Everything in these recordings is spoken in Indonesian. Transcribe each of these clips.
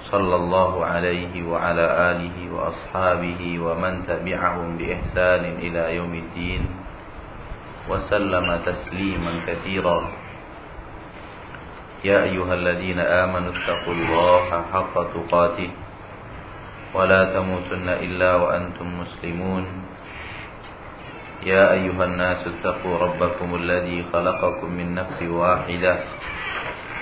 صلى الله عليه وعلى آله وأصحابه ومن تبعهم بإحسان إلى يوم الدين وسلم تسليما كثيرا. يا أيها الذين آمنوا اتقوا الله حق تقاته ولا تموتن إلا وأنتم مسلمون. يا أيها الناس اتقوا ربكم الذي خلقكم من نفس واحدة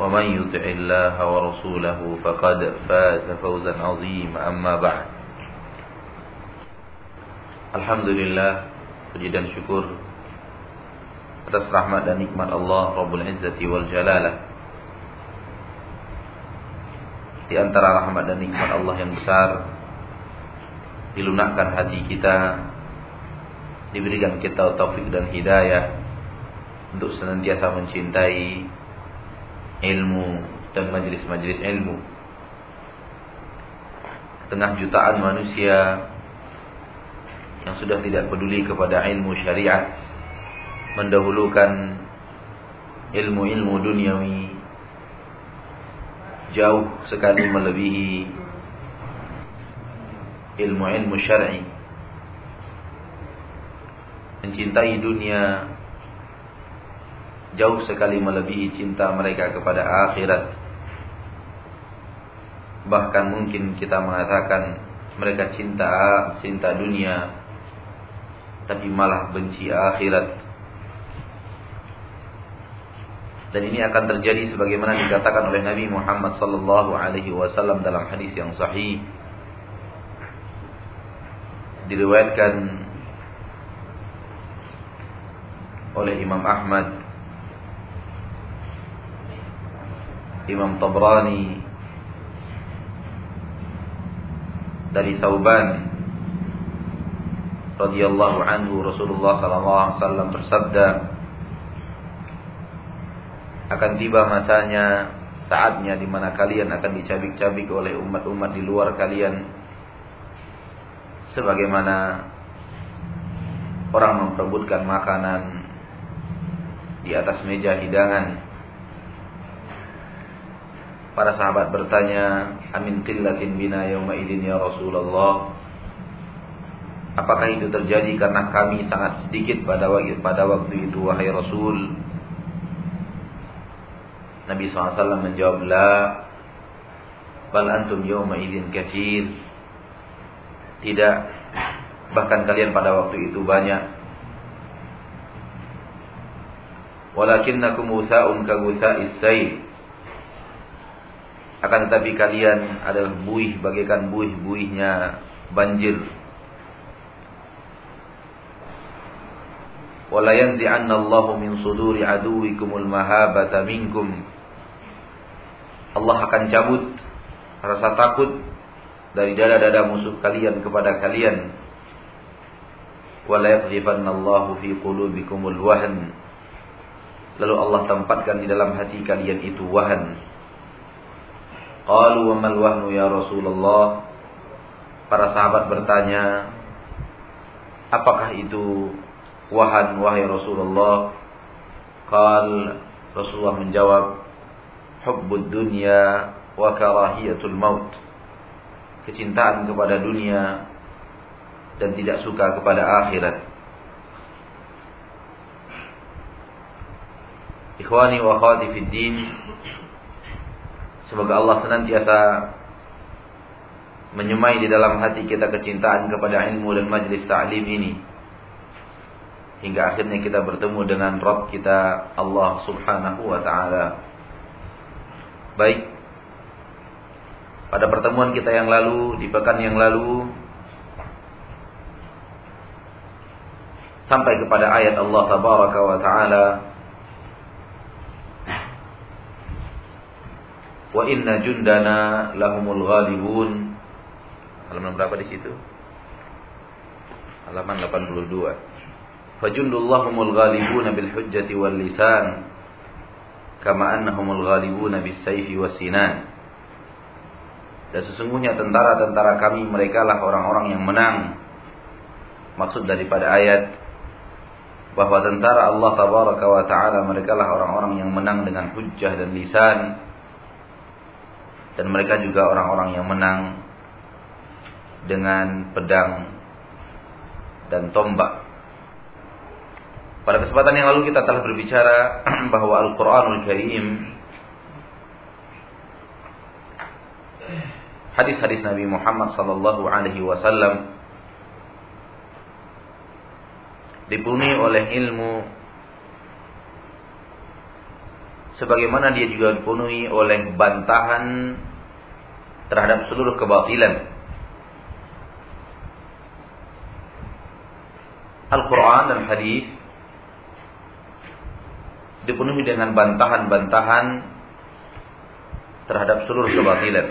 ومن يطع الله ورسوله فقد فاز فوزا عظيما أما بعد Alhamdulillah puji dan syukur atas rahmat dan nikmat Allah Rabbul Izzati wal Jalalah di antara rahmat dan nikmat Allah yang besar dilunakkan hati kita diberikan kita taufik dan hidayah untuk senantiasa mencintai ilmu dan majelis-majelis ilmu. Tengah jutaan manusia yang sudah tidak peduli kepada ilmu syariat, mendahulukan ilmu-ilmu duniawi jauh sekali melebihi ilmu-ilmu syar'i. Mencintai dunia jauh sekali melebihi cinta mereka kepada akhirat. Bahkan mungkin kita mengatakan mereka cinta cinta dunia tapi malah benci akhirat. Dan ini akan terjadi sebagaimana dikatakan oleh Nabi Muhammad sallallahu alaihi wasallam dalam hadis yang sahih. Diriwayatkan oleh Imam Ahmad Imam Tabrani dari Thauban radhiyallahu anhu Rasulullah sallallahu alaihi wasallam bersabda akan tiba masanya saatnya di mana kalian akan dicabik-cabik oleh umat-umat di luar kalian sebagaimana orang memperebutkan makanan di atas meja hidangan Para sahabat bertanya, "Amin qillatin bina yauma idin ya Rasulullah?" Apakah itu terjadi karena kami sangat sedikit pada waktu, pada waktu itu wahai Rasul? Nabi SAW menjawab, "La, bal antum yauma idin katsir." Tidak, bahkan kalian pada waktu itu banyak. Walakinnakum utha'un ka sayl akan tetapi kalian adalah buih bagaikan buih-buihnya banjir. Wala yanzi'anna Allahu min suduri aduwikumul mahabata minkum. Allah akan cabut rasa takut dari dada-dada musuh kalian kepada kalian. Wala yaqdhifanna Allahu fi qulubikumul wahn. Lalu Allah tempatkan di dalam hati kalian itu wahan Qalu wa mal wahnu ya Rasulullah? Para sahabat bertanya, apakah itu wahan wahai Rasulullah? Qal Rasulullah menjawab, hubbud dunya wa karahiyatul maut. Kecintaan kepada dunia dan tidak suka kepada akhirat. Ikhwani wa akhwati fid din Semoga Allah senantiasa menyemai di dalam hati kita kecintaan kepada ilmu dan majlis ta'lim ini. Hingga akhirnya kita bertemu dengan Rabb kita Allah subhanahu wa ta'ala. Baik. Pada pertemuan kita yang lalu, di pekan yang lalu, sampai kepada ayat Allah tabaraka wa taala Wa inna jundana lahumul ghalibun. Halaman berapa di situ? Halaman 82. Fajundullahumul ghalibuna bil hujjati wal lisan kama annahumul ghalibuna bis sayfi was sinan. Dan sesungguhnya tentara-tentara kami mereka lah orang-orang yang menang. Maksud daripada ayat bahwa tentara Allah tabaraka wa taala mereka lah orang-orang yang menang dengan hujjah dan lisan dan mereka juga orang-orang yang menang dengan pedang dan tombak. Pada kesempatan yang lalu kita telah berbicara bahwa Al-Qur'anul Karim hadis-hadis Nabi Muhammad sallallahu alaihi wasallam dipenuhi oleh ilmu sebagaimana dia juga dipenuhi oleh bantahan terhadap seluruh kebatilan. Al-Quran dan hadis dipenuhi dengan bantahan-bantahan terhadap seluruh kebatilan.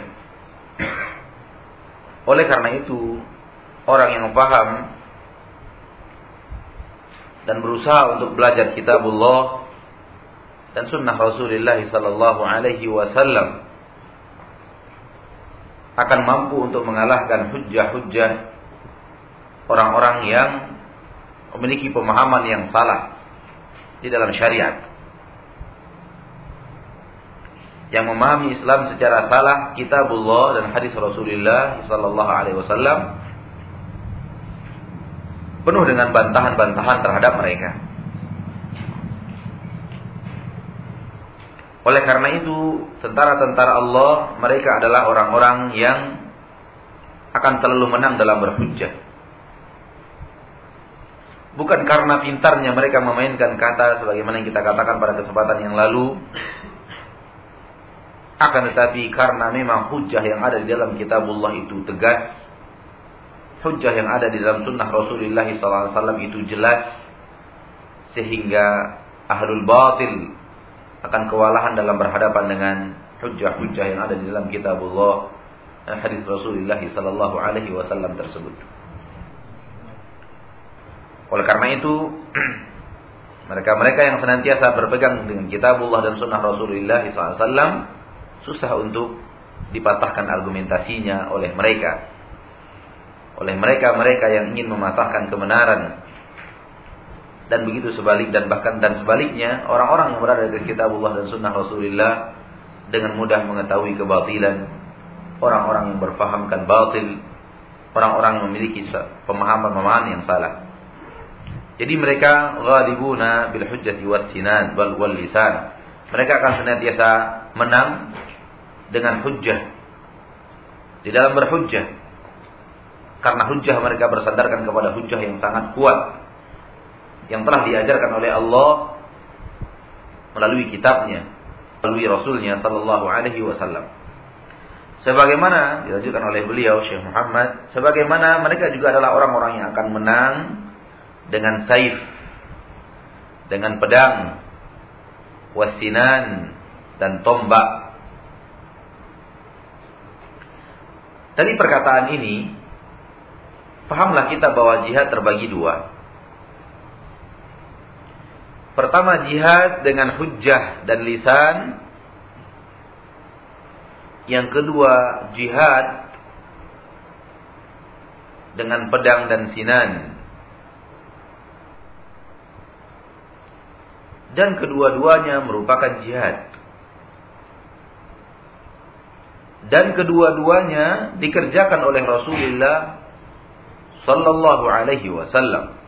Oleh karena itu, orang yang paham dan berusaha untuk belajar kitabullah dan sunnah Rasulullah sallallahu alaihi wasallam akan mampu untuk mengalahkan hujah-hujah orang-orang yang memiliki pemahaman yang salah di dalam syariat. Yang memahami Islam secara salah kitabullah dan hadis Rasulullah sallallahu alaihi wasallam penuh dengan bantahan-bantahan terhadap mereka. Oleh karena itu, tentara-tentara Allah mereka adalah orang-orang yang akan selalu menang dalam berhujjah. Bukan karena pintarnya mereka memainkan kata sebagaimana yang kita katakan pada kesempatan yang lalu, akan tetapi karena memang hujah yang ada di dalam kitabullah itu tegas, hujah yang ada di dalam sunnah Rasulullah SAW itu jelas sehingga ahlul batil akan kewalahan dalam berhadapan dengan hujah-hujah yang ada di dalam kitabullah dan hadis Rasulullah sallallahu alaihi wasallam tersebut. Oleh karena itu mereka-mereka yang senantiasa berpegang dengan kitabullah dan sunnah Rasulullah SAW susah untuk dipatahkan argumentasinya oleh mereka oleh mereka-mereka yang ingin mematahkan kebenaran dan begitu sebalik dan bahkan dan sebaliknya orang-orang yang berada di kitabullah dan sunnah Rasulullah dengan mudah mengetahui kebatilan orang-orang yang berfahamkan batil orang-orang yang memiliki pemahaman-pemahaman yang salah. Jadi mereka ghalibuna bil hujjati was sinan wal wal lisan. Mereka akan senantiasa menang dengan hujjah. Di dalam berhujjah. Karena hujah mereka bersandarkan kepada hujah yang sangat kuat yang telah diajarkan oleh Allah melalui kitabnya, melalui Rasulnya Sallallahu Alaihi Wasallam. Sebagaimana dilanjutkan oleh beliau Syekh Muhammad, sebagaimana mereka juga adalah orang-orang yang akan menang dengan saif, dengan pedang, wasinan dan tombak. Dari perkataan ini Pahamlah kita bahwa jihad terbagi dua. Pertama jihad dengan hujjah dan lisan. Yang kedua jihad dengan pedang dan sinan. Dan kedua-duanya merupakan jihad. Dan kedua-duanya dikerjakan oleh Rasulullah sallallahu alaihi wasallam.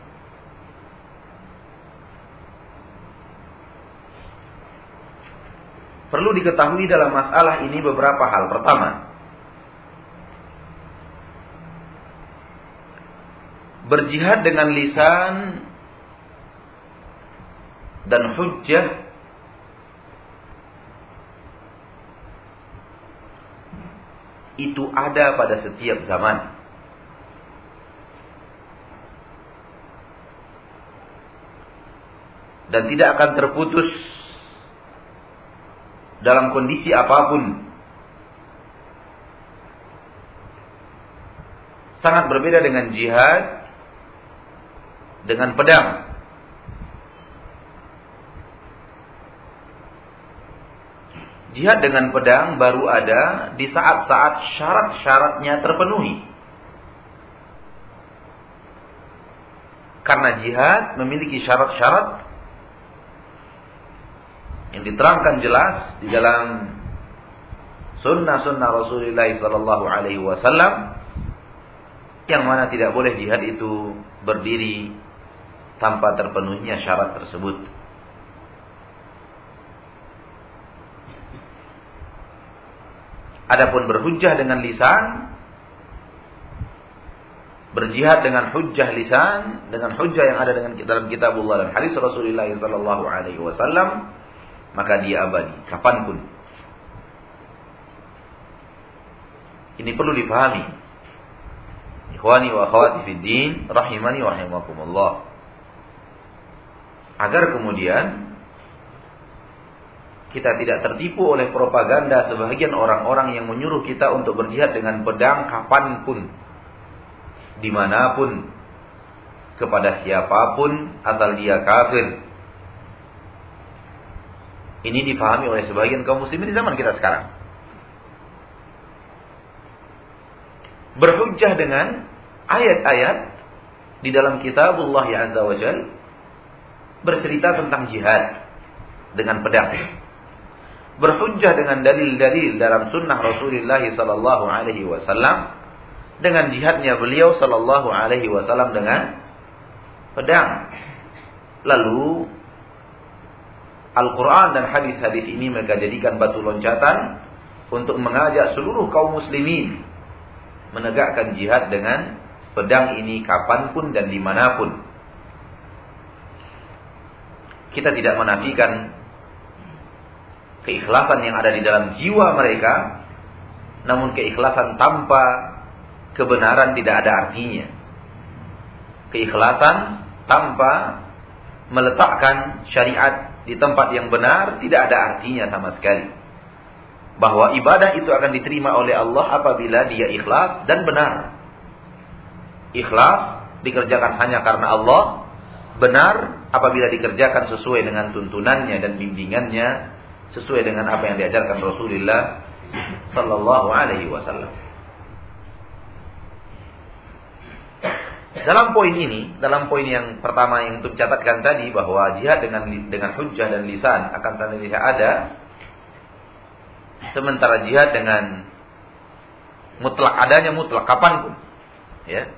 Perlu diketahui dalam masalah ini beberapa hal. Pertama, Berjihad dengan lisan dan hujjah itu ada pada setiap zaman. Dan tidak akan terputus dalam kondisi apa pun. Sangat berbeda dengan jihad dengan pedang. Jihad dengan pedang baru ada di saat-saat syarat-syaratnya terpenuhi. Karena jihad memiliki syarat-syarat yang diterangkan jelas di dalam sunnah-sunnah Rasulullah Sallallahu Alaihi Wasallam yang mana tidak boleh jihad itu berdiri tanpa terpenuhnya syarat tersebut. Adapun berhujjah dengan lisan, berjihad dengan hujjah lisan, dengan hujjah yang ada dengan dalam kitabullah dan hadis Rasulullah sallallahu alaihi wasallam, maka dia abadi kapan pun. Ini perlu dipahami. Ikhwani wa akhwati fid din, rahimani wa rahimakumullah. Agar kemudian kita tidak tertipu oleh propaganda sebagian orang-orang yang menyuruh kita untuk berjihad dengan pedang kapan pun, di mana pun, kepada siapa pun asal dia kafir, ini dipahami oleh sebagian kaum muslimin di zaman kita sekarang. Berhujjah dengan ayat-ayat di dalam kitabullah ya azza wa jal bercerita tentang jihad dengan pedang. Berhujjah dengan dalil-dalil dalam sunnah Rasulullah sallallahu alaihi wasallam dengan jihadnya beliau sallallahu alaihi wasallam dengan pedang. Lalu Al-Quran dan hadis-hadis ini mereka jadikan batu loncatan untuk mengajak seluruh kaum muslimin menegakkan jihad dengan pedang ini kapan pun dan di mana pun. Kita tidak menafikan keikhlasan yang ada di dalam jiwa mereka, namun keikhlasan tanpa kebenaran tidak ada artinya. Keikhlasan tanpa meletakkan syariat di tempat yang benar tidak ada artinya sama sekali. Bahwa ibadah itu akan diterima oleh Allah apabila dia ikhlas dan benar. Ikhlas dikerjakan hanya karena Allah, benar apabila dikerjakan sesuai dengan tuntunannya dan bimbingannya, sesuai dengan apa yang diajarkan Rasulullah sallallahu alaihi wasallam. Dalam poin ini, dalam poin yang pertama yang untuk catatkan tadi bahwa jihad dengan dengan hujjah dan lisan akan terlihat ada sementara jihad dengan mutlak adanya mutlak kapan pun ya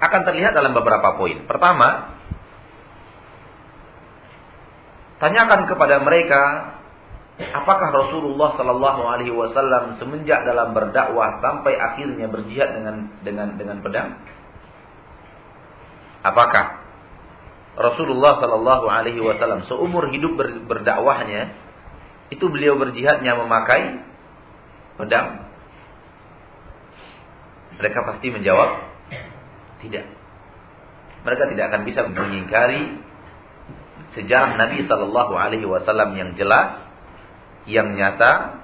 akan terlihat dalam beberapa poin. Pertama, tanyakan kepada mereka apakah Rasulullah Shallallahu Alaihi Wasallam semenjak dalam berdakwah sampai akhirnya berjihad dengan dengan dengan pedang? Apakah Rasulullah Shallallahu Alaihi Wasallam seumur hidup berdakwahnya itu beliau berjihadnya memakai pedang? Mereka pasti menjawab tidak. Mereka tidak akan bisa mengingkari sejarah Nabi Shallallahu Alaihi Wasallam yang jelas, yang nyata,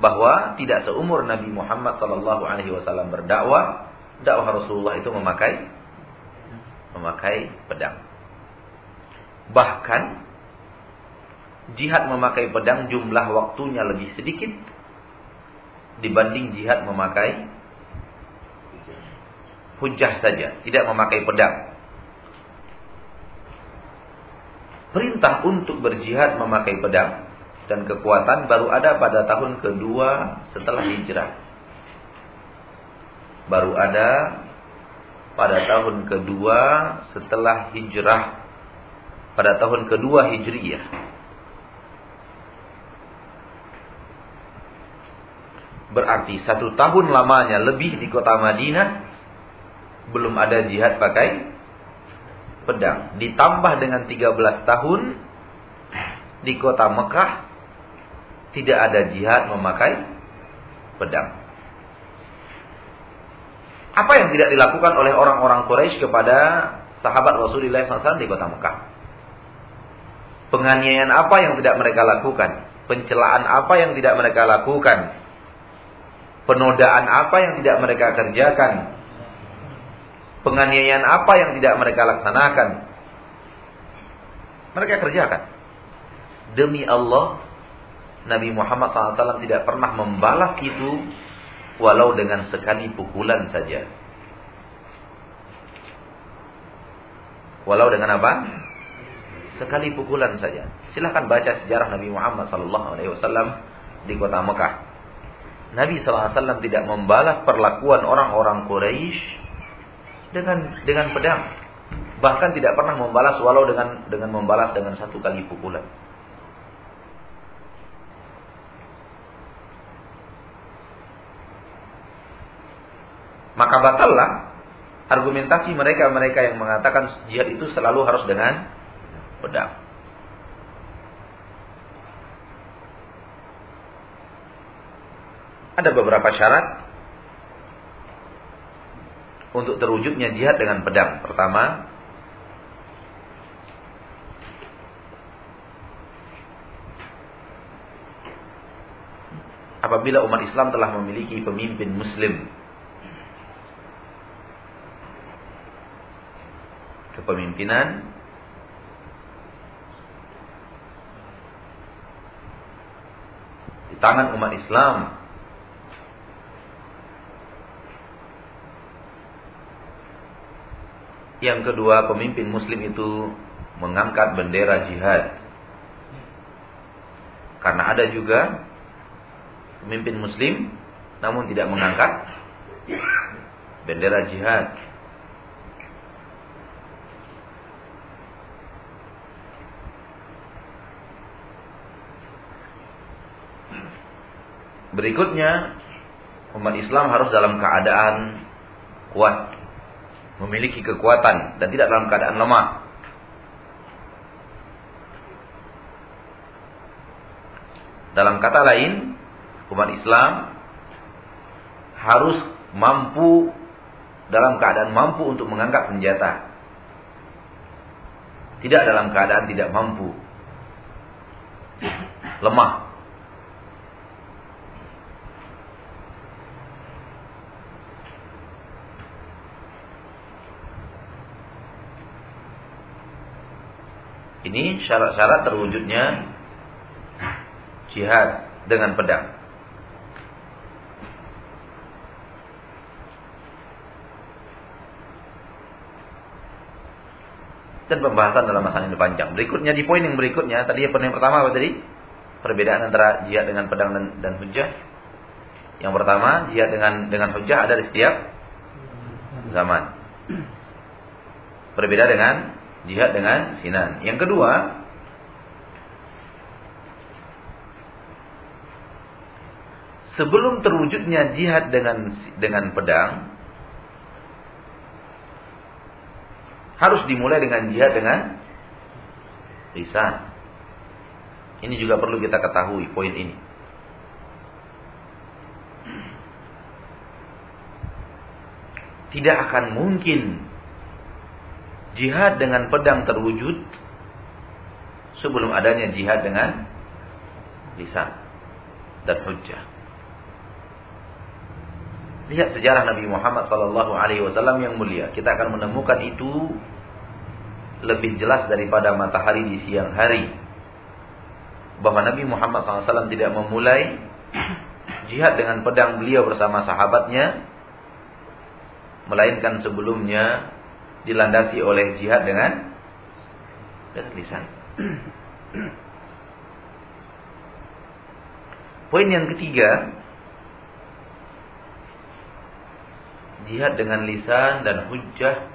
bahwa tidak seumur Nabi Muhammad Shallallahu Alaihi Wasallam berdakwah, dakwah Rasulullah itu memakai memakai pedang. Bahkan jihad memakai pedang jumlah waktunya lebih sedikit dibanding jihad memakai hujah saja, tidak memakai pedang. Perintah untuk berjihad memakai pedang dan kekuatan baru ada pada tahun kedua setelah hijrah. Baru ada pada tahun kedua setelah hijrah pada tahun kedua hijriyah berarti satu tahun lamanya lebih di kota Madinah belum ada jihad pakai pedang. Ditambah dengan 13 tahun di kota Mekah tidak ada jihad memakai pedang. Apa yang tidak dilakukan oleh orang-orang Quraisy kepada sahabat Rasulullah SAW di kota Mekah? Penganiayaan apa yang tidak mereka lakukan? Pencelaan apa yang tidak mereka lakukan? Penodaan apa yang tidak mereka kerjakan? Penganiayaan apa yang tidak mereka laksanakan? Mereka kerjakan. Demi Allah, Nabi Muhammad SAW tidak pernah membalas itu walau dengan sekali pukulan saja. Walau dengan apa? Sekali pukulan saja. Silahkan baca sejarah Nabi Muhammad SAW di kota Mekah. Nabi SAW tidak membalas perlakuan orang-orang Quraisy dengan dengan pedang. Bahkan tidak pernah membalas walau dengan dengan membalas dengan satu kali pukulan. Maka batallah argumentasi mereka-mereka yang mengatakan jihad itu selalu harus dengan pedang. Ada beberapa syarat untuk terwujudnya jihad dengan pedang. Pertama, apabila umat Islam telah memiliki pemimpin muslim kepemimpinan di tangan umat Islam Yang kedua, pemimpin muslim itu mengangkat bendera jihad. Karena ada juga pemimpin muslim namun tidak mengangkat bendera jihad. Berikutnya, umat Islam harus dalam keadaan kuat, memiliki kekuatan dan tidak dalam keadaan lemah. Dalam kata lain, umat Islam harus mampu dalam keadaan mampu untuk mengangkat senjata. Tidak dalam keadaan tidak mampu. Lemah. Ini syarat-syarat terwujudnya jihad dengan pedang. Dan pembahasan dalam masalah ini panjang. Berikutnya di poin yang berikutnya, tadi poin yang pertama apa tadi? Perbedaan antara jihad dengan pedang dan, dan hujah. Yang pertama, jihad dengan dengan hujah ada di setiap zaman. Berbeda dengan Jihad dengan sinan. Yang kedua, sebelum terwujudnya jihad dengan dengan pedang harus dimulai dengan jihad dengan lisan. Ini juga perlu kita ketahui poin ini. Tidak akan mungkin jihad dengan pedang terwujud sebelum adanya jihad dengan lisan dan hujjah. Lihat sejarah Nabi Muhammad sallallahu alaihi wasallam yang mulia. Kita akan menemukan itu lebih jelas daripada matahari di siang hari. Bahwa Nabi Muhammad SAW tidak memulai jihad dengan pedang beliau bersama sahabatnya. Melainkan sebelumnya dilandasi oleh jihad dengan dengan lisan. Poin yang ketiga, jihad dengan lisan dan hujjah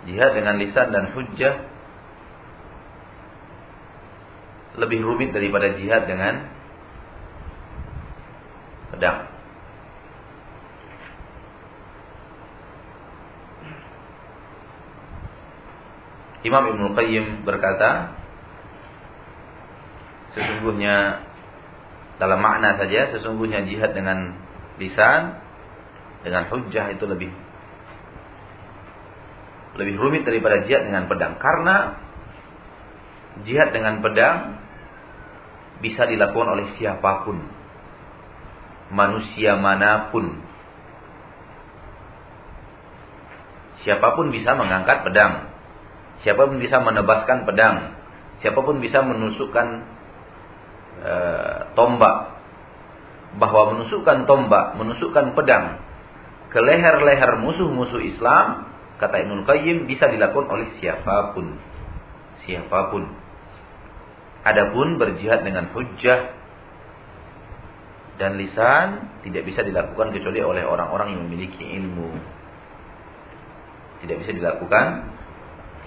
Jihad dengan lisan dan hujjah lebih rumit daripada jihad dengan pedang. Imam Ibn Qayyim berkata, sesungguhnya dalam makna saja, sesungguhnya jihad dengan lisan, dengan hujjah itu lebih lebih rumit daripada jihad dengan pedang. Karena jihad dengan pedang bisa dilakukan oleh siapa pun. Manusia mana pun. Siapa pun bisa mengangkat pedang. Siapa pun bisa menebaskan pedang. Siapa pun bisa menusukkan e, tombak. Bahwa menusukkan tombak, menusukkan pedang ke leher-leher musuh-musuh Islam, kata Ibnu Qayyim bisa dilakukan oleh siapa pun. Siapa pun. Adapun berjihad dengan hujjah dan lisan tidak bisa dilakukan kecuali oleh orang-orang yang memiliki ilmu. Tidak bisa dilakukan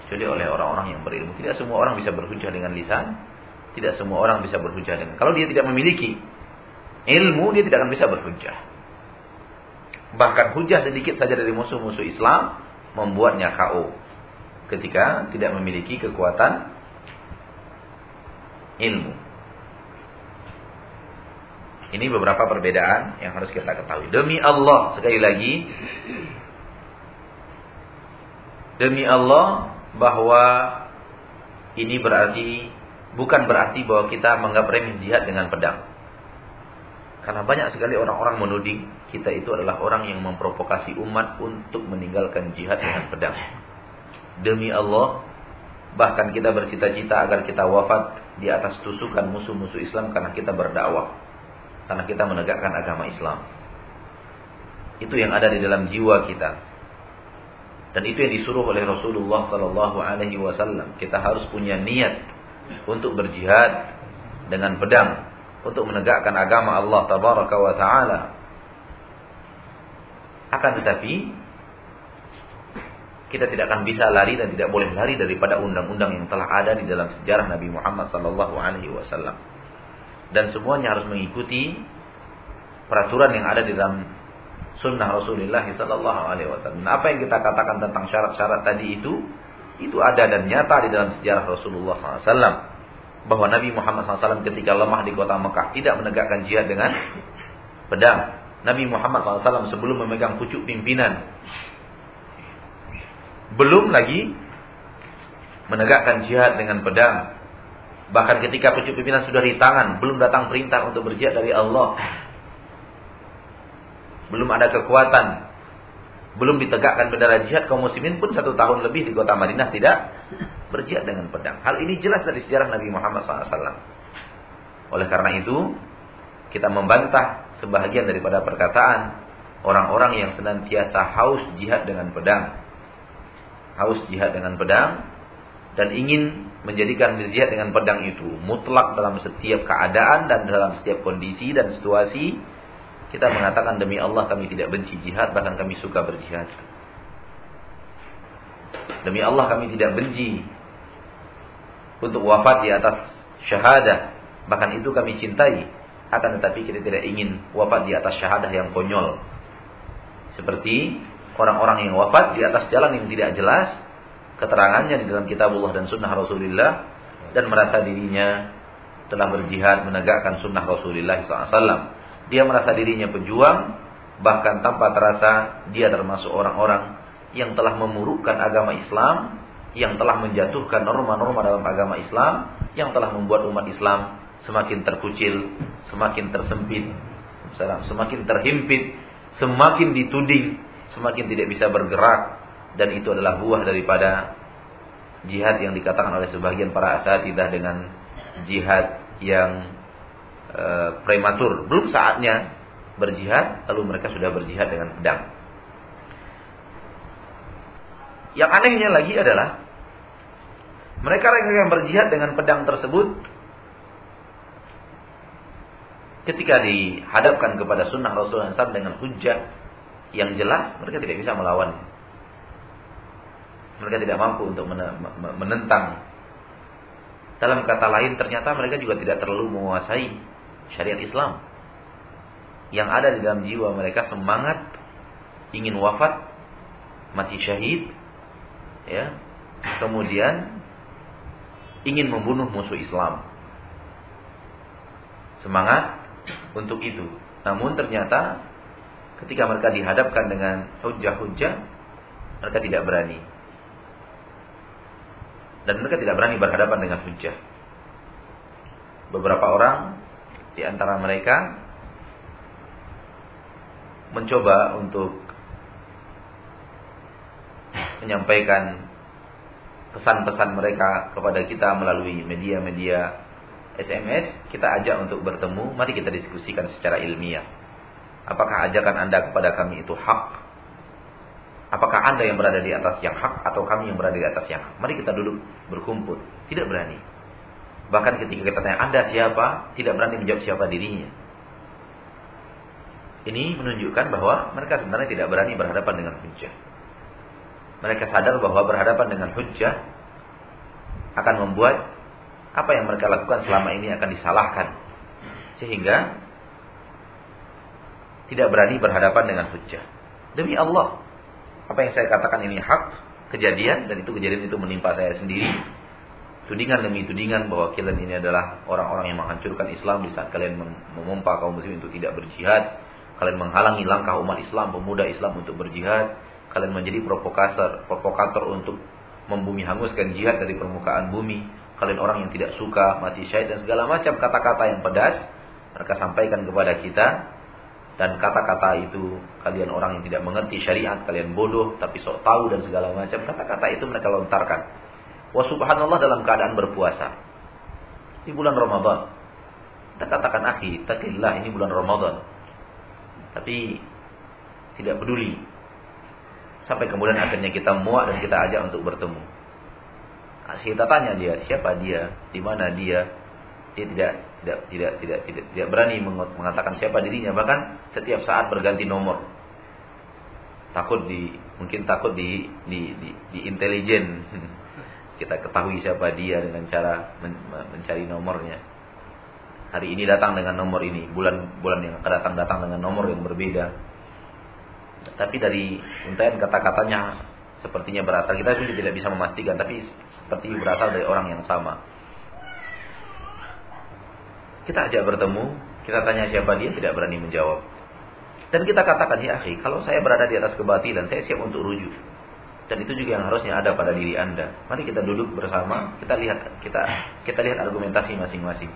kecuali oleh orang-orang yang berilmu. Tidak semua orang bisa berhujjah dengan lisan, tidak semua orang bisa berhujjah dengan. Kalau dia tidak memiliki ilmu, dia tidak akan bisa berhujjah. Bahkan hujjah sedikit saja dari musuh-musuh Islam membuatnya KO ketika tidak memiliki kekuatan ilmu. Ini beberapa perbedaan yang harus kita ketahui. Demi Allah, sekali lagi, demi Allah bahwa ini berarti bukan berarti bahwa kita menganggap remeh jihad dengan pedang. Karena banyak sekali orang-orang menuding kita itu adalah orang yang memprovokasi umat untuk meninggalkan jihad dengan pedang. Demi Allah, bahkan kita bercita-cita agar kita wafat di atas tusukan musuh-musuh Islam karena kita berdakwah. Karena kita menegakkan agama Islam. Itu yang ada di dalam jiwa kita. Dan itu yang disuruh oleh Rasulullah sallallahu alaihi wasallam. Kita harus punya niat untuk berjihad dengan pedang untuk menegakkan agama Allah tabaraka wa taala. Akan tetapi kita tidak akan bisa lari dan tidak boleh lari daripada undang-undang yang telah ada di dalam sejarah Nabi Muhammad sallallahu alaihi wasallam. Dan semuanya harus mengikuti peraturan yang ada di dalam sunnah Rasulullah sallallahu alaihi wasallam. Apa yang kita katakan tentang syarat-syarat tadi itu itu ada dan nyata di dalam sejarah Rasulullah SAW bahwa Nabi Muhammad SAW ketika lemah di kota Mekah tidak menegakkan jihad dengan pedang. Nabi Muhammad SAW sebelum memegang pucuk pimpinan belum lagi menegakkan jihad dengan pedang. Bahkan ketika pucuk pimpinan sudah di tangan, belum datang perintah untuk berjihad dari Allah. Belum ada kekuatan. Belum ditegakkan bendera jihad kaum muslimin pun satu tahun lebih di kota Madinah tidak berjihad dengan pedang. Hal ini jelas dari sejarah Nabi Muhammad SAW. Oleh karena itu, kita membantah sebahagian daripada perkataan orang-orang yang senantiasa haus jihad dengan pedang. Haus jihad dengan pedang dan ingin menjadikan jihad dengan pedang itu mutlak dalam setiap keadaan dan dalam setiap kondisi dan situasi. Kita mengatakan demi Allah kami tidak benci jihad bahkan kami suka berjihad. Demi Allah kami tidak benci untuk wafat di atas syahadah. Bahkan itu kami cintai. Akan tetapi kita tidak ingin wafat di atas syahadah yang konyol. Seperti orang-orang yang wafat di atas jalan yang tidak jelas. Keterangannya di dalam kitabullah dan sunnah Rasulullah. Dan merasa dirinya telah berjihad menegakkan sunnah Rasulullah SAW. Dia merasa dirinya pejuang. Bahkan tanpa terasa dia termasuk orang-orang yang telah memurukkan agama Islam yang telah menjatuhkan norma-norma dalam agama Islam yang telah membuat umat Islam semakin terkucil, semakin tersempit, semakin terhimpit, semakin dituding, semakin tidak bisa bergerak dan itu adalah buah daripada jihad yang dikatakan oleh sebagian para asatidah dengan jihad yang e, prematur, belum saatnya berjihad lalu mereka sudah berjihad dengan pedang. Yang anehnya lagi adalah mereka yang berjihad dengan pedang tersebut ketika dihadapkan kepada sunnah Rasulullah SAW dengan hujah yang jelas, mereka tidak bisa melawan. Mereka tidak mampu untuk menentang Dalam kata lain ternyata mereka juga tidak terlalu menguasai syariat Islam. Yang ada di dalam jiwa mereka semangat ingin wafat, mati syahid, ya. Kemudian ingin membunuh musuh Islam. Semangat untuk itu. Namun ternyata ketika mereka dihadapkan dengan hujah-hujah, mereka tidak berani. Dan mereka tidak berani berhadapan dengan hujah. Beberapa orang di antara mereka mencoba untuk menyampaikan pesan-pesan mereka kepada kita melalui media-media SMS, kita ajak untuk bertemu, mari kita diskusikan secara ilmiah. Apakah ajakan Anda kepada kami itu hak? Apakah Anda yang berada di atas yang hak atau kami yang berada di atas yang hak? Mari kita duduk berkumpul. Tidak berani. Bahkan ketika kita tanya Anda siapa, tidak berani menjawab siapa dirinya. Ini menunjukkan bahwa mereka sebenarnya tidak berani berhadapan dengan hujah. Mereka sadar bahwa berhadapan dengan hujah akan membuat apa yang mereka lakukan selama ini akan disalahkan. Sehingga tidak berani berhadapan dengan hujah. Demi Allah, apa yang saya katakan ini hak, kejadian dan itu kejadian itu menimpa saya sendiri. Tudingan demi tudingan bahwa kalian ini adalah orang-orang yang menghancurkan Islam di saat kalian memompa kaum muslim untuk tidak berjihad, kalian menghalangi langkah umat Islam, pemuda Islam untuk berjihad, kalian menjadi provokator, provokator untuk membumi hanguskan jihad dari permukaan bumi, kalian orang yang tidak suka mati syahid dan segala macam kata-kata yang pedas mereka sampaikan kepada kita. Dan kata-kata itu kalian orang yang tidak mengerti syariat kalian bodoh tapi sok tahu dan segala macam kata-kata itu mereka lontarkan wa subhanallah dalam keadaan berpuasa. Di bulan Ramadan. Kita katakan akhi takillah ini bulan Ramadan. Tapi tidak peduli. Sampai kemudian akhirnya kita muak dan kita ajak untuk bertemu. Kita tanya dia, siapa dia, di mana dia. Dia tidak tidak tidak tidak tidak, tidak berani mengatakan siapa dirinya, bahkan setiap saat berganti nomor. Takut di mungkin takut di di di, di intelijen. Kita ketahui siapa dia dengan cara men, mencari nomornya. Hari ini datang dengan nomor ini, bulan bulan yang akan datang datang dengan nomor yang berbeda. Tapi dari untayan kata-katanya sepertinya berasal kita sudah tidak bisa memastikan, tapi seperti berasal dari orang yang sama. Kita ajak bertemu, kita tanya siapa dia, tidak berani menjawab. Dan kita katakan, ya akhi, kalau saya berada di atas kebatilan, saya siap untuk rujuk. Dan itu juga yang harusnya ada pada diri Anda. Mari kita duduk bersama, kita lihat kita kita lihat argumentasi masing-masing.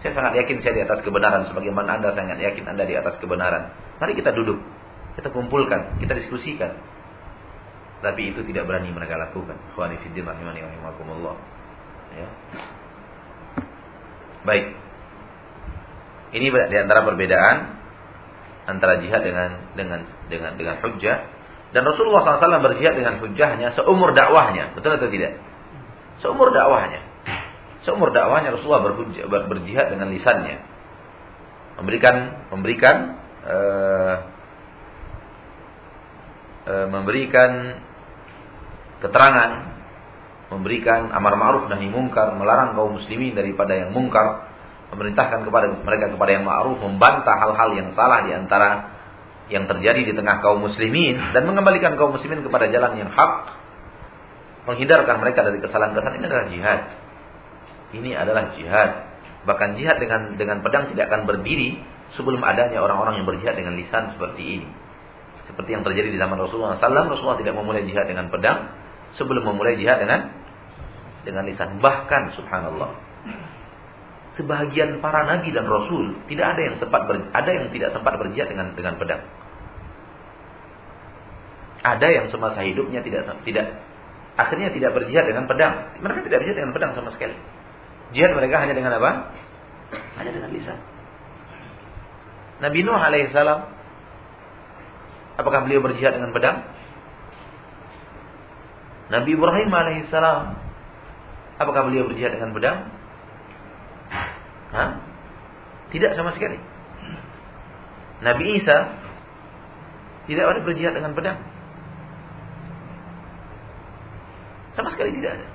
Saya sangat yakin saya di atas kebenaran sebagaimana Anda sangat yakin Anda di atas kebenaran. Mari kita duduk, kita kumpulkan, kita diskusikan. Tapi itu tidak berani mereka lakukan. Ikhwani fiddin rahimani rahimakumullah. Ya. Baik. Ini di antara perbedaan antara jihad dengan dengan dengan dengan hujjah dan Rasulullah SAW berjihad dengan hujjahnya seumur dakwahnya, betul atau tidak? Seumur dakwahnya, seumur dakwahnya Rasulullah berhujjah, ber, berjihad dengan lisannya, memberikan memberikan uh, uh, memberikan keterangan, memberikan amar ma'ruf nahi mungkar, melarang kaum muslimin daripada yang mungkar, memerintahkan kepada mereka kepada yang ma'ruf, membantah hal-hal yang salah di antara yang terjadi di tengah kaum muslimin dan mengembalikan kaum muslimin kepada jalan yang hak, menghindarkan mereka dari kesalahan-kesalahan ini adalah jihad. Ini adalah jihad. Bahkan jihad dengan dengan pedang tidak akan berdiri sebelum adanya orang-orang yang berjihad dengan lisan seperti ini. Seperti yang terjadi di zaman Rasulullah SAW, Rasulullah tidak memulai jihad dengan pedang, sebelum memulai jihad dengan dengan lisan. Bahkan subhanallah. Sebagian para nabi dan rasul tidak ada yang sempat ber, ada yang tidak sempat berjihad dengan dengan pedang. Ada yang semasa hidupnya tidak tidak akhirnya tidak berjihad dengan pedang. Mereka tidak berjihad dengan pedang sama sekali. Jihad mereka hanya dengan apa? Hanya dengan lisan. Nabi Nuh alaihissalam apakah beliau berjihad dengan pedang? Nabi Ibrahim alaihissalam apakah beliau berjihad dengan pedang? Hah? Tidak sama sekali. Nabi Isa tidak ada berjihad dengan pedang. Sama sekali tidak ada.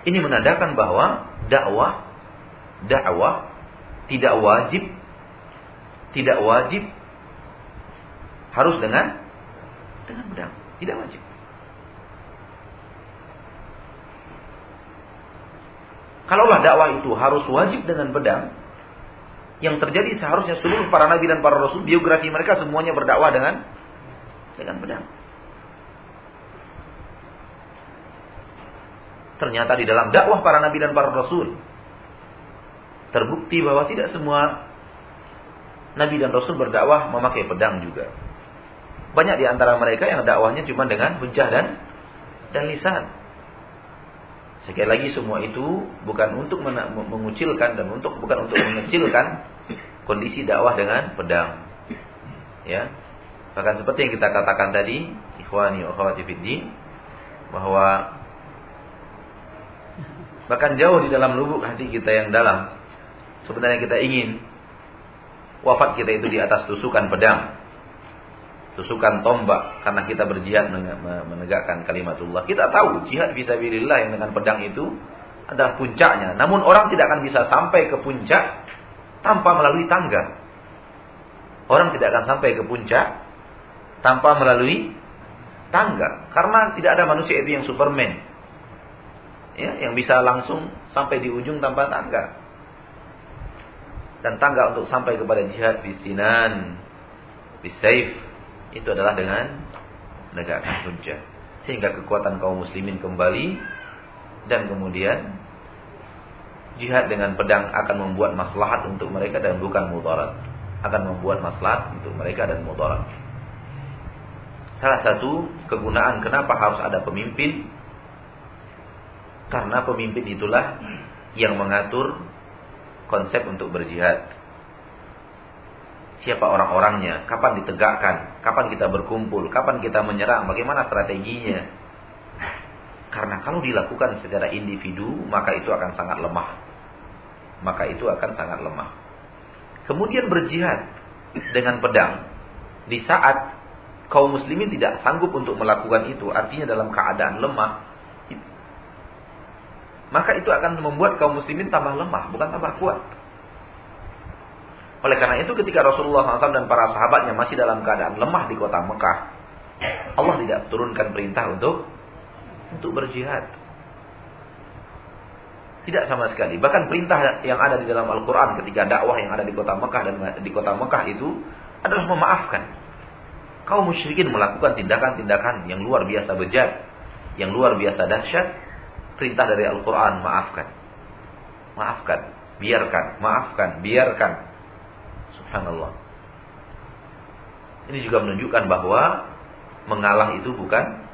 Ini menandakan bahwa dakwah dakwah tidak wajib tidak wajib harus dengan dengan pedang. Tidak wajib. Kalaulah dakwah itu harus wajib dengan pedang, yang terjadi seharusnya seluruh para nabi dan para rasul biografi mereka semuanya berdakwah dengan dengan pedang. Ternyata di dalam dakwah para nabi dan para rasul terbukti bahwa tidak semua nabi dan rasul berdakwah memakai pedang juga. Banyak di antara mereka yang dakwahnya cuma dengan hujah dan dan lisan. Sekali lagi semua itu bukan untuk mengucilkan dan untuk bukan untuk mengecilkan kondisi dakwah dengan pedang. Ya. Bahkan seperti yang kita katakan tadi, ikhwani wa akhwati bahwa bahkan jauh di dalam lubuk hati kita yang dalam sebenarnya kita ingin wafat kita itu di atas tusukan pedang tusukan tombak karena kita berjihad menegakkan kalimatullah. Kita tahu jihad fisabilillah yang dengan pedang itu adalah puncaknya. Namun orang tidak akan bisa sampai ke puncak tanpa melalui tangga. Orang tidak akan sampai ke puncak tanpa melalui tangga. Karena tidak ada manusia itu yang superman. Ya, yang bisa langsung sampai di ujung tanpa tangga. Dan tangga untuk sampai kepada jihad di sinan, di safe, itu adalah dengan menegakkan hujjah. Sehingga kekuatan kaum muslimin kembali dan kemudian jihad dengan pedang akan membuat maslahat untuk mereka dan bukan mudarat. Akan membuat maslahat untuk mereka dan mudarat. Salah satu kegunaan kenapa harus ada pemimpin karena pemimpin itulah yang mengatur konsep untuk berjihad siapa orang-orangnya, kapan ditegakkan, kapan kita berkumpul, kapan kita menyerang, bagaimana strateginya. Karena kalau dilakukan secara individu, maka itu akan sangat lemah. Maka itu akan sangat lemah. Kemudian berjihad dengan pedang di saat kaum muslimin tidak sanggup untuk melakukan itu, artinya dalam keadaan lemah, maka itu akan membuat kaum muslimin tambah lemah, bukan tambah kuat. Oleh karena itu ketika Rasulullah SAW dan para sahabatnya masih dalam keadaan lemah di kota Mekah, Allah tidak turunkan perintah untuk untuk berjihad. Tidak sama sekali. Bahkan perintah yang ada di dalam Al-Quran ketika dakwah yang ada di kota Mekah dan di kota Mekah itu adalah memaafkan. Kaum musyrikin melakukan tindakan-tindakan yang luar biasa bejat, yang luar biasa dahsyat. Perintah dari Al-Quran maafkan. Maafkan. Biarkan. Maafkan. Biarkan. Subhanallah. Ini juga menunjukkan bahwa mengalah itu bukan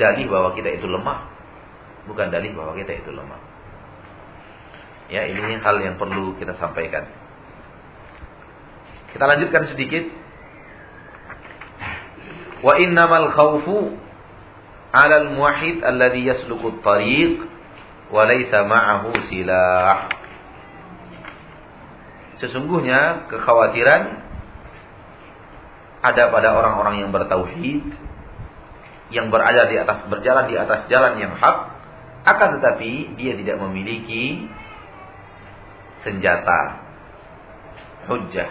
dalih bahwa kita itu lemah. Bukan dalih bahwa kita itu lemah. Ya, ini hal yang perlu kita sampaikan. Kita lanjutkan sedikit. Wa innamal khawfu 'ala al-muwahhid alladhi yasluku at-tariq wa laysa ma'ahu silah. Sesungguhnya kekhawatiran ada pada orang-orang yang bertauhid yang berada di atas berjalan di atas jalan yang hak akan tetapi dia tidak memiliki senjata hujjah.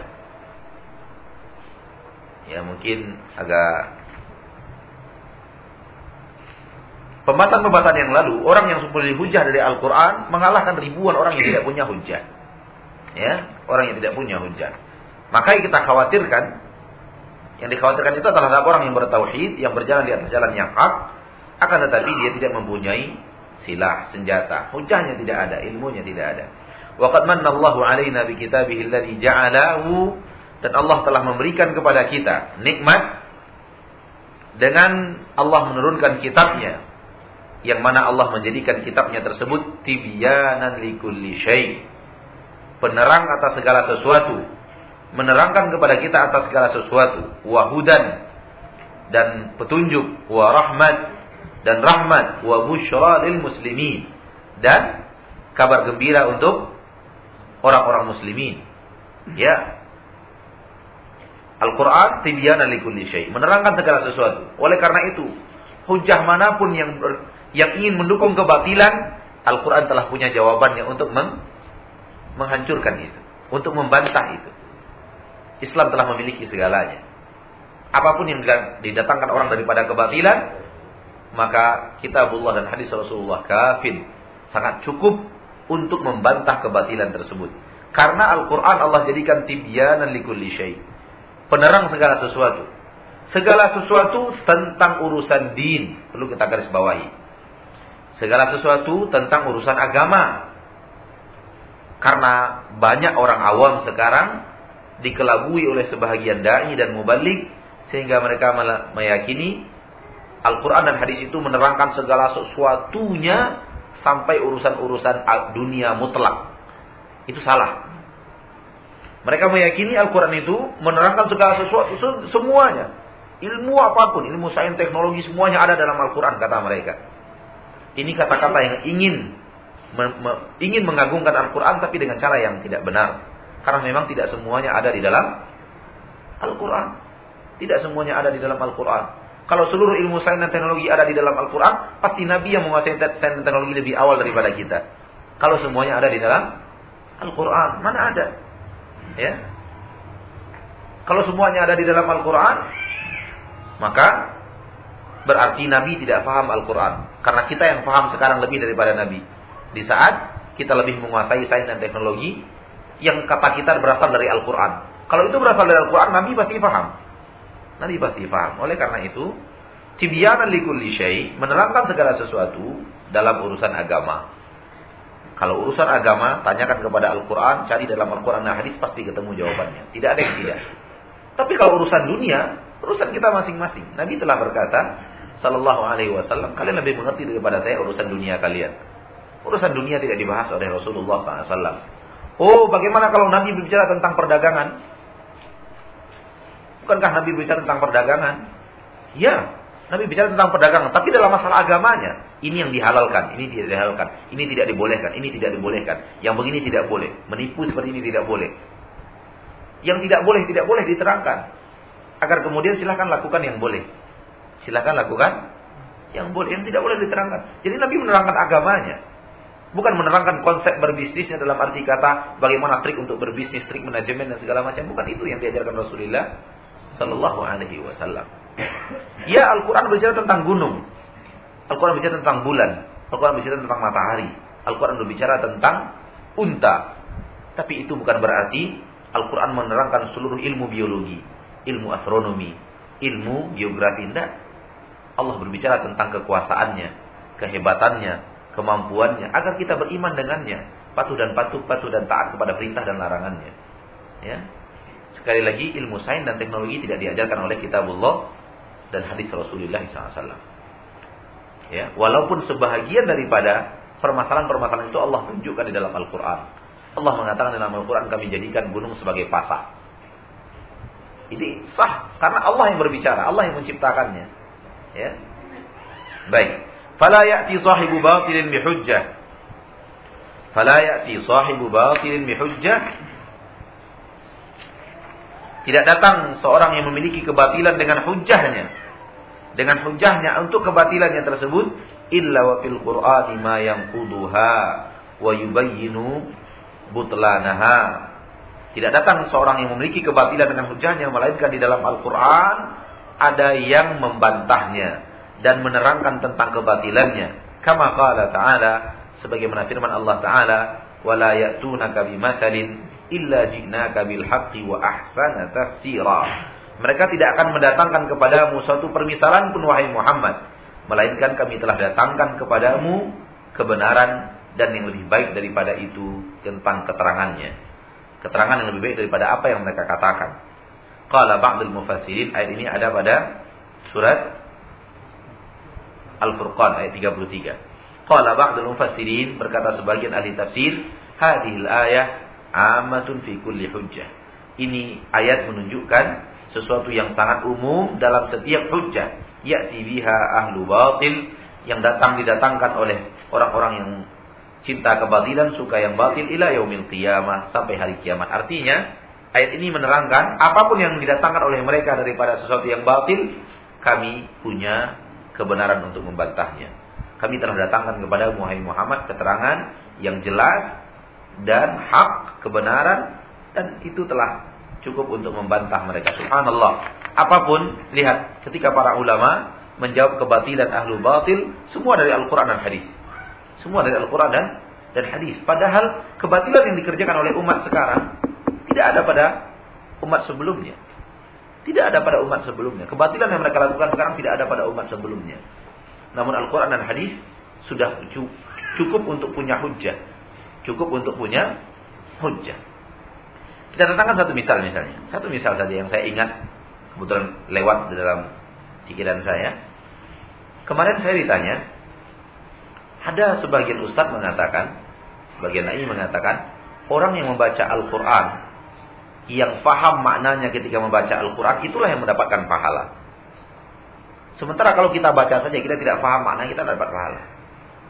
Ya mungkin agak pembahasan-pembahasan yang lalu orang yang memiliki hujjah dari Al-Quran mengalahkan ribuan orang yang tidak punya hujjah. Ya orang yang tidak punya hujah. Maka kita khawatirkan, yang dikhawatirkan itu adalah orang yang bertauhid, yang berjalan di atas jalan yang hak, akan tetapi dia tidak mempunyai silah, senjata. Hujahnya tidak ada, ilmunya tidak ada. Waqad manna Allahu alaina bi kitabihi alladhi ja'alahu dan Allah telah memberikan kepada kita nikmat dengan Allah menurunkan kitabnya yang mana Allah menjadikan kitabnya tersebut tibyanan likulli syai' penerang atas segala sesuatu, menerangkan kepada kita atas segala sesuatu, wahudan dan petunjuk, wa rahmat dan rahmat, wa busyra lil muslimin dan kabar gembira untuk orang-orang muslimin. Ya. Al-Qur'an tibyana likulli syai, menerangkan segala sesuatu. Oleh karena itu, hujah mana pun yang ber, yang ingin mendukung kebatilan, Al-Quran telah punya jawabannya untuk meng menghancurkan itu. Untuk membantah itu. Islam telah memiliki segalanya. Apa pun yang didatangkan orang daripada kebatilan, maka kitabullah dan hadis Rasulullah kafin sangat cukup untuk membantah kebatilan tersebut. Karena Al-Quran Allah jadikan tibyanan likulli syai. Penerang segala sesuatu. Segala sesuatu tentang urusan din. Perlu kita garis bawahi. Segala sesuatu tentang urusan agama. Karena banyak orang awam sekarang dikelabui oleh sebahagian da'i dan mubalik sehingga mereka meyakini Al-Quran dan hadis itu menerangkan segala sesuatunya sampai urusan-urusan dunia mutlak. Itu salah. Mereka meyakini Al-Quran itu menerangkan segala sesuatu, semuanya. Ilmu apa pun, ilmu sains, teknologi, semuanya ada dalam Al-Quran, kata mereka. Ini kata-kata yang ingin me, me, ingin mengagungkan Al-Quran, tapi dengan cara yang tidak benar. Karena memang tidak semuanya ada di dalam Al-Quran. Tidak semuanya ada di dalam Al-Quran. Kalau seluruh ilmu sains dan teknologi ada di dalam Al-Quran, pasti Nabi yang menguasai sains dan teknologi lebih awal daripada kita. Kalau semuanya ada di dalam Al-Quran, mana ada? Ya. Kalau semuanya ada di dalam Al-Quran, maka berarti Nabi tidak paham Al-Quran. Karena kita yang paham sekarang lebih daripada Nabi. Di saat kita lebih menguasai sains dan teknologi, yang kata kita berasal dari Al-Quran. Kalau itu berasal dari Al-Quran, Nabi pasti paham. Nabi pasti paham. Oleh karena itu, tibyanan likulli syai menerangkan segala sesuatu dalam urusan agama. Kalau urusan agama, tanyakan kepada Al-Quran, cari dalam Al-Quran dan hadis, pasti ketemu jawabannya. Tidak ada yang tidak. Tapi kalau urusan dunia, urusan kita masing-masing. Nabi telah berkata, Sallallahu Alaihi Wasallam, kalian lebih mengerti daripada saya urusan dunia kalian. Urusan dunia tidak dibahas oleh Rasulullah SAW. Oh, bagaimana kalau Nabi berbicara tentang perdagangan? Bukankah Nabi bicara tentang perdagangan? Ya, Nabi bicara tentang perdagangan, tapi dalam masalah agamanya, ini yang dihalalkan, ini tidak dihalalkan, ini tidak dibolehkan, ini tidak dibolehkan, yang begini tidak boleh, menipu seperti ini tidak boleh. Yang tidak boleh tidak boleh diterangkan. Agar kemudian silahkan lakukan yang boleh. Silahkan lakukan yang boleh, yang tidak boleh diterangkan. Jadi Nabi menerangkan agamanya. Bukan menerangkan konsep berbisnisnya dalam arti kata bagaimana trik untuk berbisnis, trik manajemen dan segala macam. Bukan itu yang diajarkan Rasulullah Sallallahu Alaihi Wasallam. Ya Al-Quran berbicara tentang gunung. Al-Quran berbicara tentang bulan. Al-Quran berbicara tentang matahari. Al-Quran berbicara tentang unta. Tapi itu bukan berarti Al-Quran menerangkan seluruh ilmu biologi, ilmu astronomi, ilmu geografi. Tidak. Allah berbicara tentang kekuasaannya, kehebatannya, kemampuannya, agar kita beriman dengannya, patuh dan patuh, patuh dan taat kepada perintah dan larangannya. Ya, Sekali lagi ilmu sains dan teknologi tidak diajarkan oleh kitabullah dan hadis Rasulullah SAW. Ya, walaupun sebahagian daripada permasalahan-permasalahan itu Allah tunjukkan di dalam Al-Quran. Allah mengatakan dalam Al-Quran kami jadikan gunung sebagai pasar. Ini sah karena Allah yang berbicara, Allah yang menciptakannya. Ya. Baik. Fala ya'ti sahibu batilin bihujjah. Fala ya'ti sahibu batilin bihujjah tidak datang seorang yang memiliki kebatilan dengan hujahnya. Dengan hujahnya untuk kebatilannya tersebut. Illa wa fil qur'ani ma yanquduha wa yubayyinu butlanaha. Tidak datang seorang yang memiliki kebatilan dengan hujahnya. Melainkan di dalam Al-Quran ada yang membantahnya. Dan menerangkan tentang kebatilannya. Kama qala ta'ala. Sebagaimana firman Allah Ta'ala. Wala ya'tunaka bimathalin illa ji'naka bil haqqi wa ahsana tafsira. Mereka tidak akan mendatangkan kepadamu suatu permisalan pun wahai Muhammad, melainkan kami telah datangkan kepadamu kebenaran dan yang lebih baik daripada itu tentang keterangannya. Keterangan yang lebih baik daripada apa yang mereka katakan. Qala ba'dul mufassirin ayat ini ada pada surat Al-Furqan ayat 33. Qala ba'dul mufassirin berkata sebagian ahli tafsir, hadhil ayah amatun fi kulli hujjah. Ini ayat menunjukkan sesuatu yang sangat umum dalam setiap hujjah. Ya'ti biha ahlu batil yang datang didatangkan oleh orang-orang yang cinta kebatilan, suka yang batil ila yaumil qiyamah sampai hari kiamat. Artinya, ayat ini menerangkan apa pun yang didatangkan oleh mereka daripada sesuatu yang batil, kami punya kebenaran untuk membantahnya. kami telah datangkan kepada Muhammad keterangan yang jelas dan hak kebenaran dan itu telah cukup untuk membantah mereka. Subhanallah. Apa pun, lihat ketika para ulama menjawab kebatilan ahlu batil, semua dari Al-Quran dan hadis. Semua dari Al-Quran dan, dan hadis. Padahal kebatilan yang dikerjakan oleh umat sekarang tidak ada pada umat sebelumnya. Tidak ada pada umat sebelumnya. Kebatilan yang mereka lakukan sekarang tidak ada pada umat sebelumnya. Namun Al-Quran dan hadis sudah cukup untuk punya hujah. Cukup untuk punya hujah. Kita datangkan satu misal misalnya. Satu misal saja yang saya ingat kebetulan lewat di dalam pikiran saya. Kemarin saya ditanya, ada sebagian ustadz mengatakan, sebagian nai mengatakan, orang yang membaca Al-Quran, yang faham maknanya ketika membaca Al-Quran, itulah yang mendapatkan pahala. Sementara kalau kita baca saja, kita tidak paham makna, kita dapat pahala.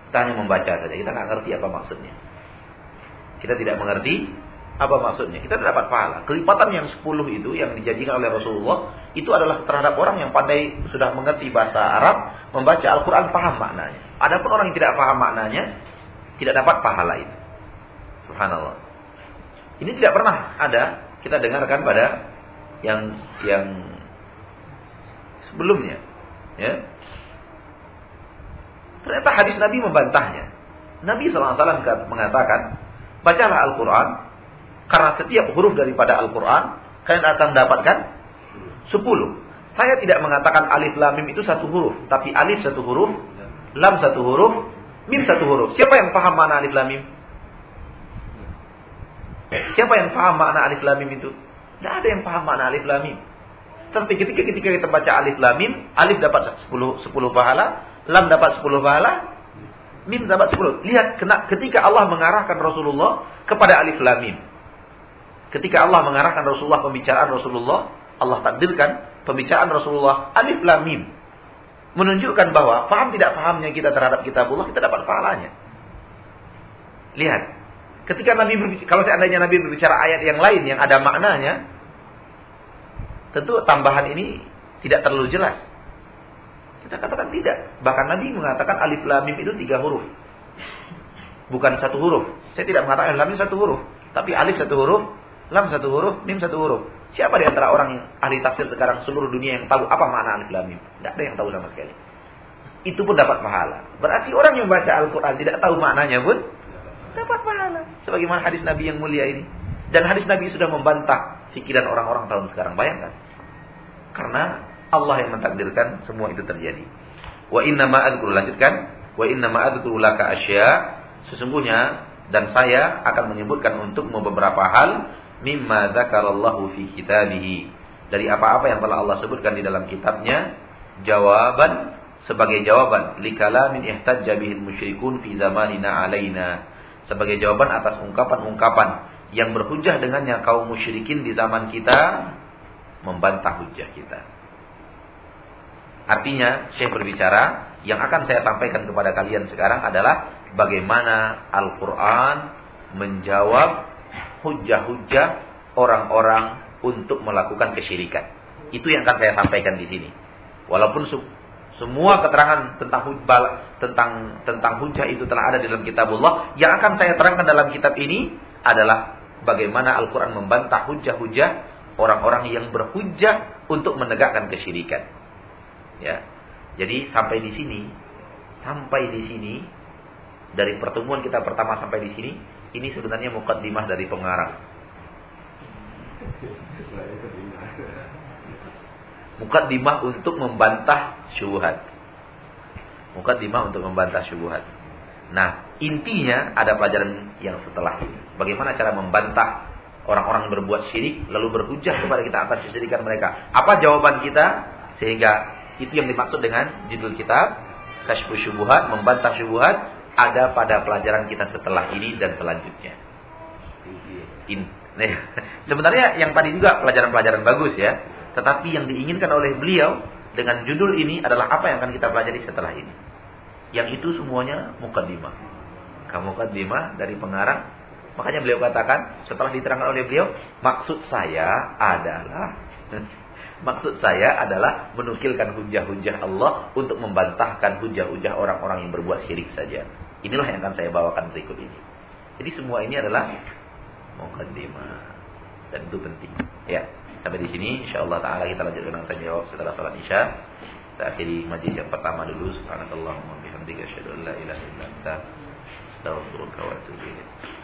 Kita hanya membaca saja, kita nggak ngerti apa maksudnya. Kita tidak mengerti apa maksudnya? Kita dapat pahala. Kelipatan yang 10 itu yang dijanjikan oleh Rasulullah itu adalah terhadap orang yang pandai sudah mengerti bahasa Arab, membaca Al-Qur'an paham maknanya. Adapun orang yang tidak paham maknanya tidak dapat pahala itu. Subhanallah. Ini tidak pernah ada kita dengarkan pada yang yang sebelumnya, ya. Ternyata hadis Nabi membantahnya. Nabi SAW mengatakan, bacalah Al-Quran karena setiap huruf daripada Al-Quran, kalian akan mendapatkan 10. Saya tidak mengatakan alif lam mim itu satu huruf. Tapi alif satu huruf, lam satu huruf, mim satu huruf. Siapa yang paham mana alif lam mim? Siapa yang paham makna alif lam mim itu? Tidak ada yang paham makna alif lam mim. Tapi ketika ketika kita baca alif lam mim, alif dapat 10 10 pahala, lam dapat 10 pahala, mim dapat 10. Lihat ketika Allah mengarahkan Rasulullah kepada alif lam mim. Ketika Allah mengarahkan Rasulullah pembicaraan Rasulullah, Allah takdirkan pembicaraan Rasulullah alif lam mim. Menunjukkan bahwa paham tidak pahamnya kita terhadap kitabullah, kita dapat pahalanya. Lihat, ketika Nabi berbicara, kalau seandainya Nabi berbicara ayat yang lain yang ada maknanya, tentu tambahan ini tidak terlalu jelas. Kita katakan tidak. Bahkan Nabi mengatakan alif lam mim itu tiga huruf. Bukan satu huruf. Saya tidak mengatakan lam satu huruf. Tapi alif satu huruf, Lam satu huruf, mim satu huruf. Siapa di antara orang ahli tafsir sekarang seluruh dunia yang tahu apa makna alif lam mim? Tidak ada yang tahu sama sekali. Itu pun dapat pahala. Berarti orang yang baca Al-Quran tidak tahu maknanya pun dapat pahala. Sebagaimana hadis Nabi yang mulia ini. Dan hadis Nabi sudah membantah pikiran orang-orang tahun sekarang. Bayangkan. Karena Allah yang mentakdirkan semua itu terjadi. Wa inna ma'adkuru lanjutkan. Wa inna ma'adkuru laka asya. Sesungguhnya dan saya akan menyebutkan untukmu beberapa hal mimma dzakarallahu fi kitabihi dari apa-apa yang telah Allah sebutkan di dalam kitabnya jawaban sebagai jawaban likalamin ihtajja bihil musyrikun fi zamanina alaina sebagai jawaban atas ungkapan-ungkapan yang berhujah dengannya kaum musyrikin di zaman kita membantah hujah kita. Artinya, Syekh berbicara, yang akan saya sampaikan kepada kalian sekarang adalah bagaimana Al-Quran menjawab hujah-hujah orang-orang untuk melakukan kesyirikan. Itu yang akan saya sampaikan di sini. Walaupun semua keterangan tentang hujbal, tentang tentang hujah itu telah ada dalam kitabullah, yang akan saya terangkan dalam kitab ini adalah bagaimana Al-Qur'an membantah hujah-hujah orang-orang yang berhujah untuk menegakkan kesyirikan. Ya. Jadi sampai di sini, sampai di sini dari pertemuan kita pertama sampai di sini, ini sebenarnya mukaddimah dari pengarang. Mukaddimah untuk membantah syubhat. Mukaddimah untuk membantah syubhat. Nah, intinya ada pelajaran yang setelah ini. Bagaimana cara membantah orang-orang yang berbuat syirik lalu berhujah kepada kita atas kesyirikan mereka. Apa jawaban kita sehingga itu yang dimaksud dengan judul kitab Kashfu Syubuhat, membantah syubhat ada pada pelajaran kita setelah ini dan selanjutnya. In, nih, sebenarnya yang tadi juga pelajaran-pelajaran bagus ya, tetapi yang diinginkan oleh beliau dengan judul ini adalah apa yang akan kita pelajari setelah ini. Yang itu semuanya mukaddimah. Kamu mukaddimah dari pengarang. Makanya beliau katakan setelah diterangkan oleh beliau, maksud saya adalah Maksud saya adalah menukilkan hujah-hujah Allah untuk membantahkan hujah-hujah orang-orang yang berbuat syirik saja. Inilah yang akan saya bawakan berikut ini. Jadi semua ini adalah mukaddimah dan itu penting. Ya, sampai di sini insyaallah taala kita lanjutkan tanya jawab setelah salat Isya. Kita akhiri majlis yang pertama dulu. Subhanakallahumma bihamdika asyhadu an la ilaha illa anta astaghfiruka wa atubu ilaik.